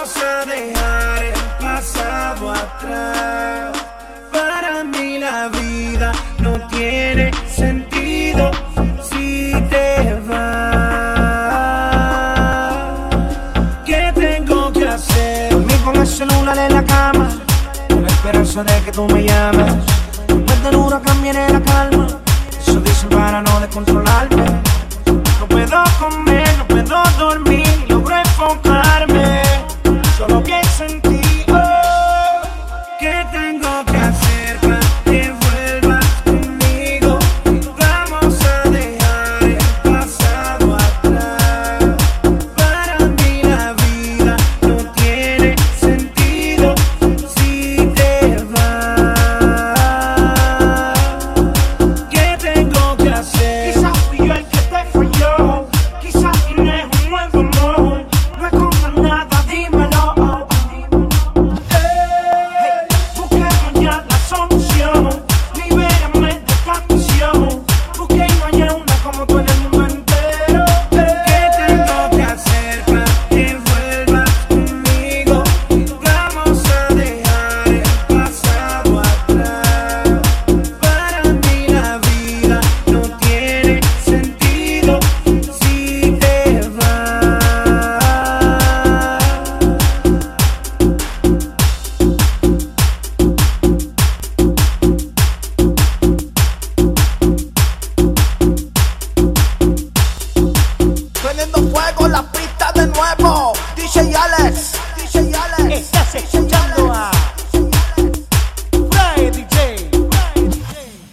Vamos a dejar el pasado atrás. Para mí la vida no tiene sentido si te vas. ¿Qué tengo que hacer? Dormir con el celular en la cama, con la esperanza de que tú me llames. Después del huracán viene la calma. Eso dicen para no descontrolarme solo pienso en ti. Oh, ¿qué tengo que hacer? DJ Alex. Estás escuchando a Fry Fry Fry DJ.